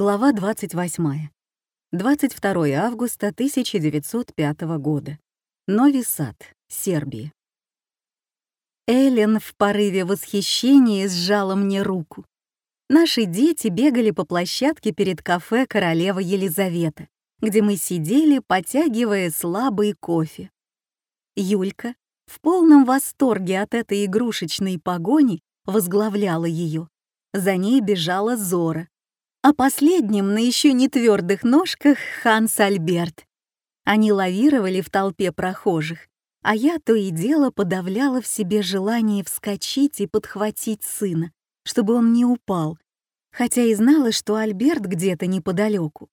Глава 28. 22 августа 1905 года. Нови Сад, Сербия. Эллен в порыве восхищения сжала мне руку. Наши дети бегали по площадке перед кафе «Королева Елизавета», где мы сидели, потягивая слабый кофе. Юлька, в полном восторге от этой игрушечной погони, возглавляла ее. За ней бежала Зора, а последним на еще не твердых ножках Ханс Альберт. Они лавировали в толпе прохожих, а я то и дело подавляла в себе желание вскочить и подхватить сына, чтобы он не упал, хотя и знала, что Альберт где-то неподалеку.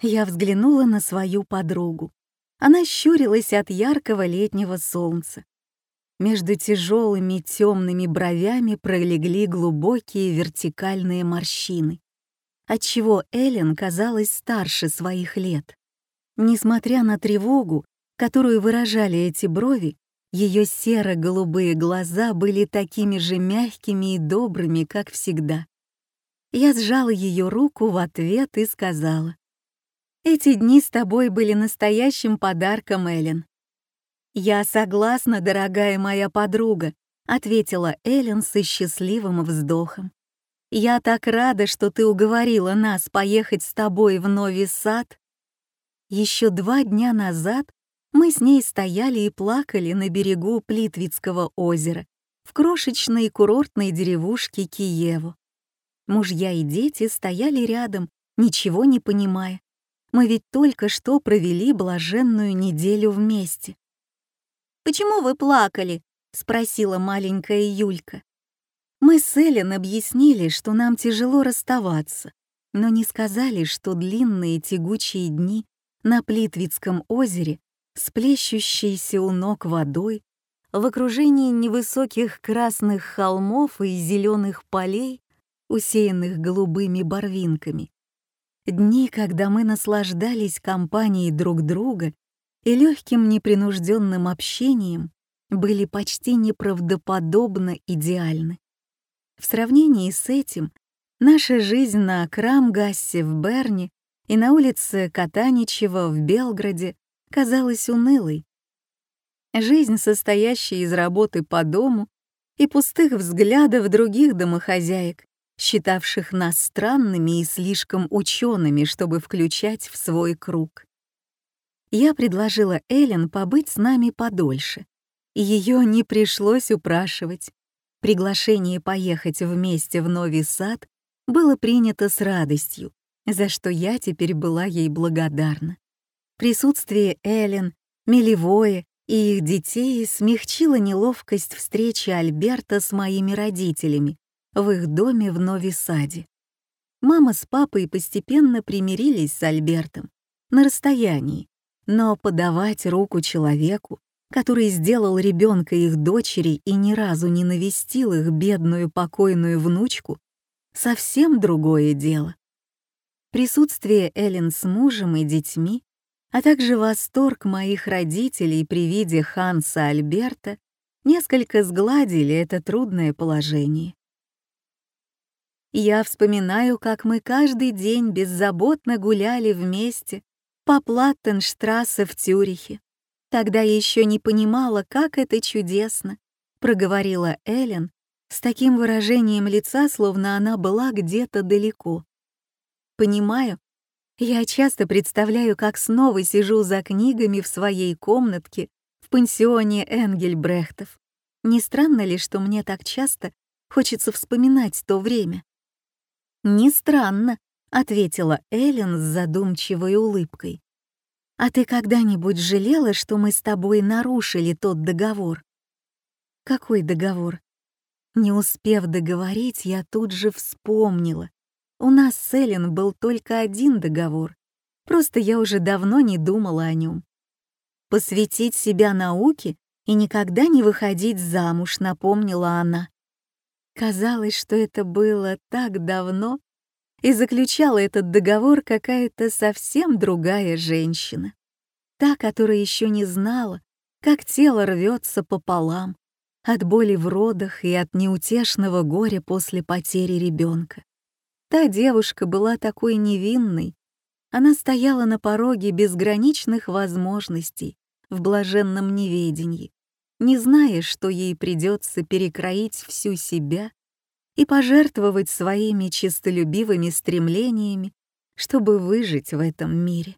Я взглянула на свою подругу. Она щурилась от яркого летнего солнца. Между тяжелыми темными бровями пролегли глубокие вертикальные морщины, отчего Эллен казалась старше своих лет. Несмотря на тревогу, которую выражали эти брови, ее серо-голубые глаза были такими же мягкими и добрыми, как всегда. Я сжала ее руку в ответ и сказала, «Эти дни с тобой были настоящим подарком, Эллен. «Я согласна, дорогая моя подруга», — ответила Эллен со счастливым вздохом. «Я так рада, что ты уговорила нас поехать с тобой в Новый Сад». Еще два дня назад мы с ней стояли и плакали на берегу Плитвицкого озера, в крошечной курортной деревушке Киеву. Мужья и дети стояли рядом, ничего не понимая. Мы ведь только что провели блаженную неделю вместе. «Почему вы плакали?» — спросила маленькая Юлька. Мы с Эллен объяснили, что нам тяжело расставаться, но не сказали, что длинные тягучие дни на Плитвицком озере, сплещущиеся у ног водой, в окружении невысоких красных холмов и зеленых полей, усеянных голубыми барвинками. Дни, когда мы наслаждались компанией друг друга и легким непринужденным общением были почти неправдоподобно идеальны. В сравнении с этим наша жизнь на Крамгассе в Берне и на улице Катаничева в Белграде казалась унылой. Жизнь, состоящая из работы по дому и пустых взглядов других домохозяек, считавших нас странными и слишком учеными, чтобы включать в свой круг я предложила Эллен побыть с нами подольше. Ее не пришлось упрашивать. Приглашение поехать вместе в Новый Сад было принято с радостью, за что я теперь была ей благодарна. Присутствие Эллен, Мелевое и их детей смягчило неловкость встречи Альберта с моими родителями в их доме в Нови Саде. Мама с папой постепенно примирились с Альбертом на расстоянии, но подавать руку человеку, который сделал ребенка их дочери и ни разу не навестил их бедную покойную внучку, совсем другое дело. Присутствие Эллен с мужем и детьми, а также восторг моих родителей при виде Ханса Альберта несколько сгладили это трудное положение. Я вспоминаю, как мы каждый день беззаботно гуляли вместе по Платтенштрассе в Тюрихе. Тогда я еще не понимала, как это чудесно, проговорила Эллен с таким выражением лица, словно она была где-то далеко. Понимаю, я часто представляю, как снова сижу за книгами в своей комнатке в пансионе Энгельбрехтов. Не странно ли, что мне так часто хочется вспоминать то время? Не странно, ответила Эллен с задумчивой улыбкой. «А ты когда-нибудь жалела, что мы с тобой нарушили тот договор?» «Какой договор?» Не успев договорить, я тут же вспомнила. У нас с Эллен был только один договор. Просто я уже давно не думала о нем. Посвятить себя науке и никогда не выходить замуж, напомнила она. Казалось, что это было так давно, и заключала этот договор какая-то совсем другая женщина. Та, которая еще не знала, как тело рвется пополам от боли в родах и от неутешного горя после потери ребенка. Та девушка была такой невинной. Она стояла на пороге безграничных возможностей в блаженном неведении, не зная, что ей придется перекроить всю себя и пожертвовать своими честолюбивыми стремлениями, чтобы выжить в этом мире.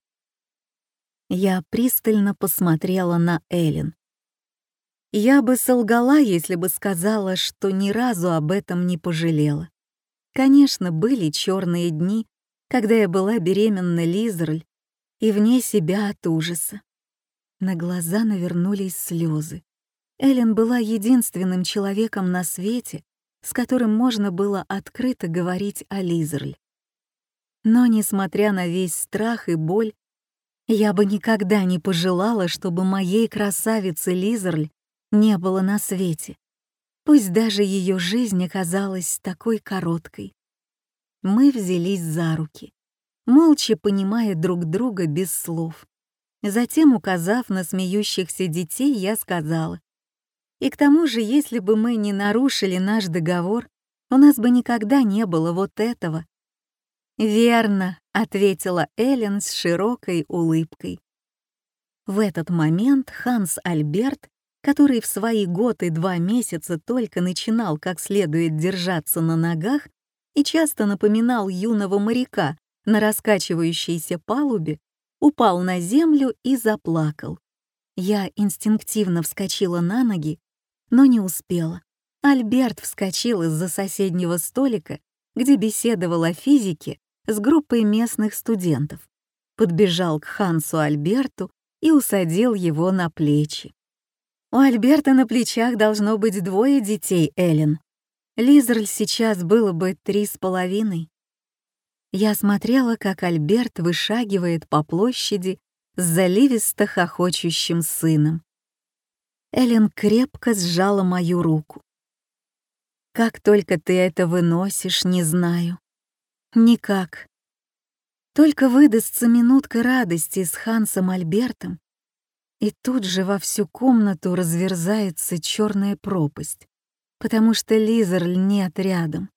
Я пристально посмотрела на Эллен. Я бы солгала, если бы сказала, что ни разу об этом не пожалела. Конечно, были черные дни, когда я была беременна Лизерль и вне себя от ужаса. На глаза навернулись слезы. Эллен была единственным человеком на свете, с которым можно было открыто говорить о Лизерль. Но, несмотря на весь страх и боль, я бы никогда не пожелала, чтобы моей красавицы Лизерль не было на свете. Пусть даже ее жизнь оказалась такой короткой. Мы взялись за руки, молча понимая друг друга без слов. Затем, указав на смеющихся детей, я сказала, и к тому же, если бы мы не нарушили наш договор, у нас бы никогда не было вот этого. «Верно», — ответила Эллен с широкой улыбкой. В этот момент Ханс Альберт, который в свои год и два месяца только начинал как следует держаться на ногах и часто напоминал юного моряка на раскачивающейся палубе, упал на землю и заплакал. Я инстинктивно вскочила на ноги но не успела. Альберт вскочил из-за соседнего столика, где беседовал о физике с группой местных студентов, подбежал к Хансу Альберту и усадил его на плечи. У Альберта на плечах должно быть двое детей, Эллен. Лизерль сейчас было бы три с половиной. Я смотрела, как Альберт вышагивает по площади с заливисто хохочущим сыном. Эллен крепко сжала мою руку. «Как только ты это выносишь, не знаю. Никак. Только выдастся минутка радости с Хансом Альбертом, и тут же во всю комнату разверзается черная пропасть, потому что Лизерль нет рядом.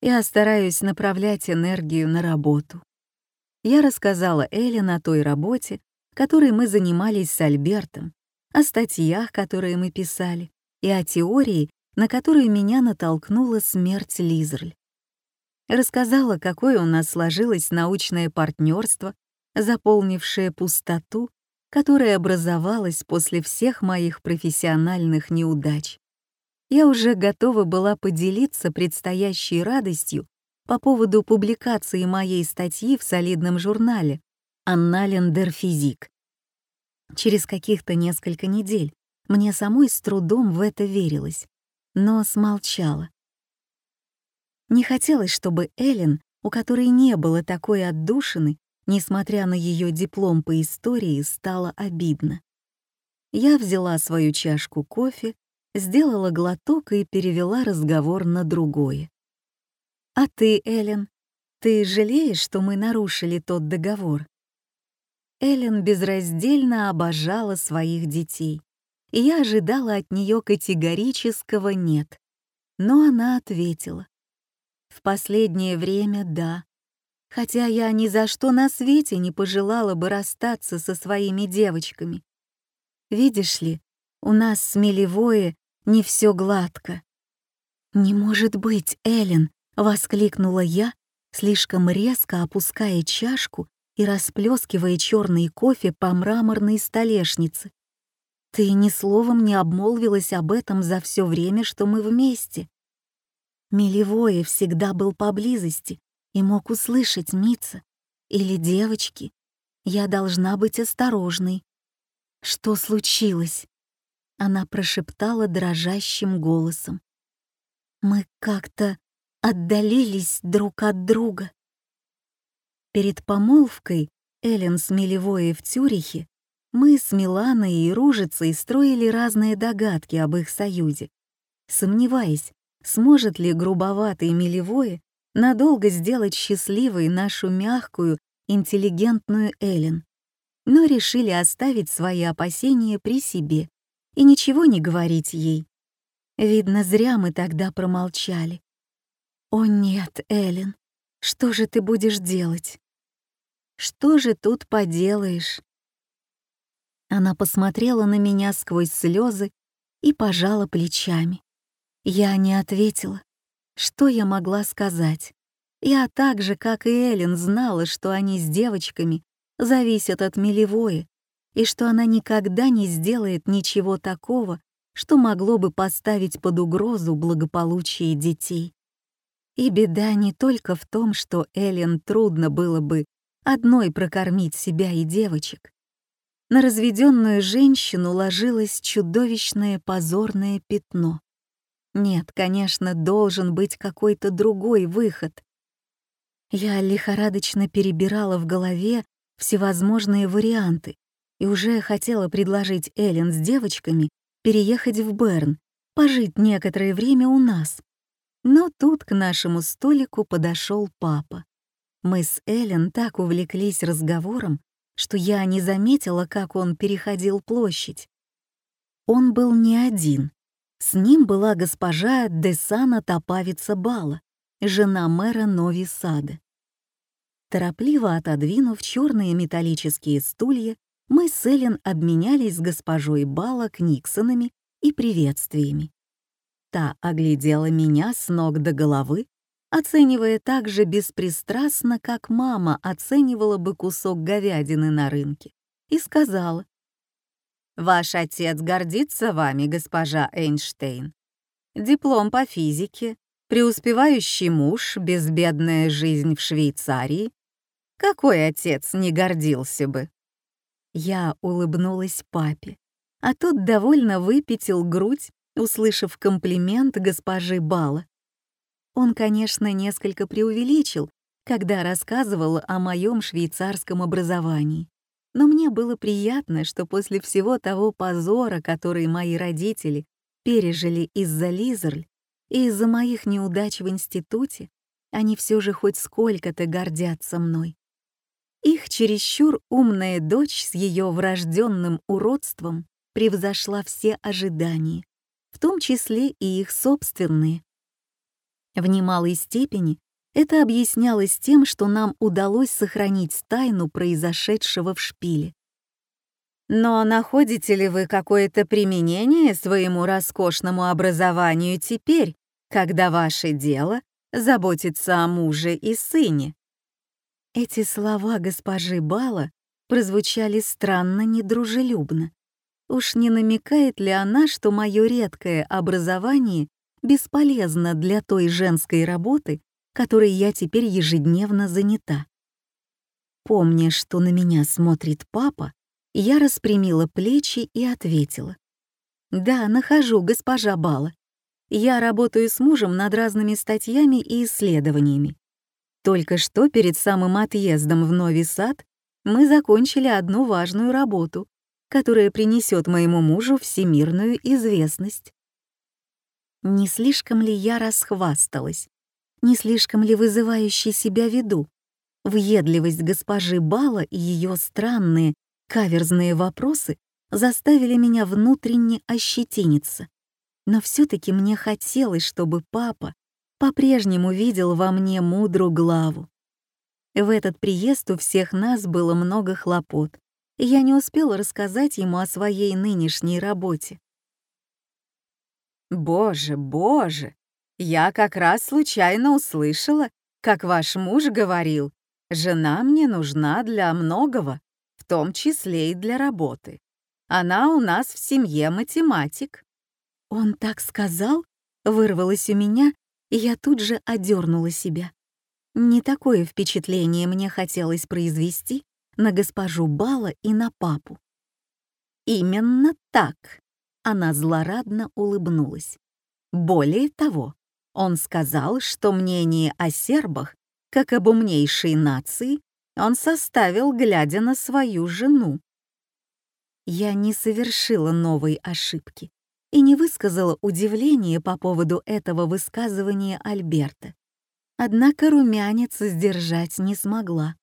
Я стараюсь направлять энергию на работу. Я рассказала Эллен о той работе, которой мы занимались с Альбертом, о статьях, которые мы писали, и о теории, на которую меня натолкнула смерть Лизерль. Рассказала, какое у нас сложилось научное партнерство, заполнившее пустоту, которая образовалась после всех моих профессиональных неудач. Я уже готова была поделиться предстоящей радостью по поводу публикации моей статьи в солидном журнале «Анналендер физик», через каких-то несколько недель. Мне самой с трудом в это верилось, но смолчала. Не хотелось, чтобы Эллен, у которой не было такой отдушины, несмотря на ее диплом по истории, стало обидно. Я взяла свою чашку кофе, сделала глоток и перевела разговор на другое. «А ты, Эллен, ты жалеешь, что мы нарушили тот договор?» Эллен безраздельно обожала своих детей, и я ожидала от нее категорического «нет». Но она ответила. «В последнее время — да. Хотя я ни за что на свете не пожелала бы расстаться со своими девочками. Видишь ли, у нас с Мелевое не все гладко». «Не может быть, Эллен!» — воскликнула я, слишком резко опуская чашку и расплескивая черный кофе по мраморной столешнице. «Ты ни словом не обмолвилась об этом за все время, что мы вместе». Милевое всегда был поблизости и мог услышать Мица или девочки. Я должна быть осторожной. Что случилось? Она прошептала дрожащим голосом. Мы как-то отдалились друг от друга. Перед помолвкой Эллен с Мелевой в Цюрихе мы с Миланой и Ружицей строили разные догадки об их союзе, сомневаясь, сможет ли грубоватый Мелевое надолго сделать счастливой нашу мягкую, интеллигентную Эллен, но решили оставить свои опасения при себе и ничего не говорить ей. Видно, зря мы тогда промолчали. «О нет, Эллен, Что же ты будешь делать? Что же тут поделаешь? Она посмотрела на меня сквозь слезы и пожала плечами. Я не ответила. Что я могла сказать? Я так же, как и Эллен, знала, что они с девочками зависят от Мелевое, и что она никогда не сделает ничего такого, что могло бы поставить под угрозу благополучие детей. И беда не только в том, что Эллен трудно было бы одной прокормить себя и девочек. На разведенную женщину ложилось чудовищное позорное пятно. Нет, конечно, должен быть какой-то другой выход. Я лихорадочно перебирала в голове всевозможные варианты и уже хотела предложить Эллен с девочками переехать в Берн, пожить некоторое время у нас. Но тут к нашему столику подошел папа. Мы с Эллен так увлеклись разговором, что я не заметила, как он переходил площадь. Он был не один. С ним была госпожа Десана Топавица Бала, жена мэра Нови Сада. Торопливо отодвинув черные металлические стулья, мы с Эллен обменялись с госпожой Бала книксонами и приветствиями. Та оглядела меня с ног до головы, оценивая так же беспристрастно, как мама оценивала бы кусок говядины на рынке, и сказала, «Ваш отец гордится вами, госпожа Эйнштейн. Диплом по физике, преуспевающий муж, безбедная жизнь в Швейцарии. Какой отец не гордился бы?» Я улыбнулась папе, а тот довольно выпятил грудь, услышав комплимент госпожи Бала. Он, конечно, несколько преувеличил, когда рассказывал о моем швейцарском образовании. Но мне было приятно, что после всего того позора, который мои родители пережили из-за Лизерль и из-за моих неудач в институте, они все же хоть сколько-то гордятся мной. Их чересчур умная дочь с ее врожденным уродством превзошла все ожидания, в том числе и их собственные. В немалой степени это объяснялось тем, что нам удалось сохранить тайну произошедшего в шпиле. Но находите ли вы какое-то применение своему роскошному образованию теперь, когда ваше дело заботится о муже и сыне? Эти слова госпожи Бала прозвучали странно недружелюбно. Уж не намекает ли она, что мое редкое образование бесполезно для той женской работы, которой я теперь ежедневно занята? Помня, что на меня смотрит папа, я распрямила плечи и ответила. «Да, нахожу, госпожа Бала. Я работаю с мужем над разными статьями и исследованиями. Только что перед самым отъездом в Новый Сад мы закончили одну важную работу, которая принесет моему мужу всемирную известность. Не слишком ли я расхвасталась? Не слишком ли вызывающе себя веду? Въедливость госпожи Бала и ее странные, каверзные вопросы заставили меня внутренне ощетиниться. Но все таки мне хотелось, чтобы папа по-прежнему видел во мне мудрую главу. В этот приезд у всех нас было много хлопот, и я не успела рассказать ему о своей нынешней работе. «Боже, боже! Я как раз случайно услышала, как ваш муж говорил, жена мне нужна для многого, в том числе и для работы. Она у нас в семье математик». «Он так сказал?» — вырвалось у меня, и я тут же одернула себя. Не такое впечатление мне хотелось произвести на госпожу Бала и на папу. «Именно так», — она злорадно улыбнулась. «Более того, он сказал, что мнение о сербах, как об умнейшей нации, он составил, глядя на свою жену. Я не совершила новой ошибки и не высказала удивления по поводу этого высказывания Альберта. Однако румянец сдержать не смогла.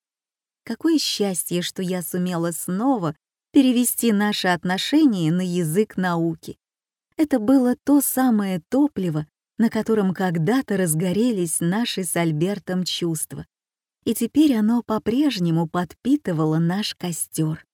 Какое счастье, что я сумела снова перевести наши отношения на язык науки. Это было то самое топливо, на котором когда-то разгорелись наши с Альбертом чувства, и теперь оно по-прежнему подпитывало наш костер.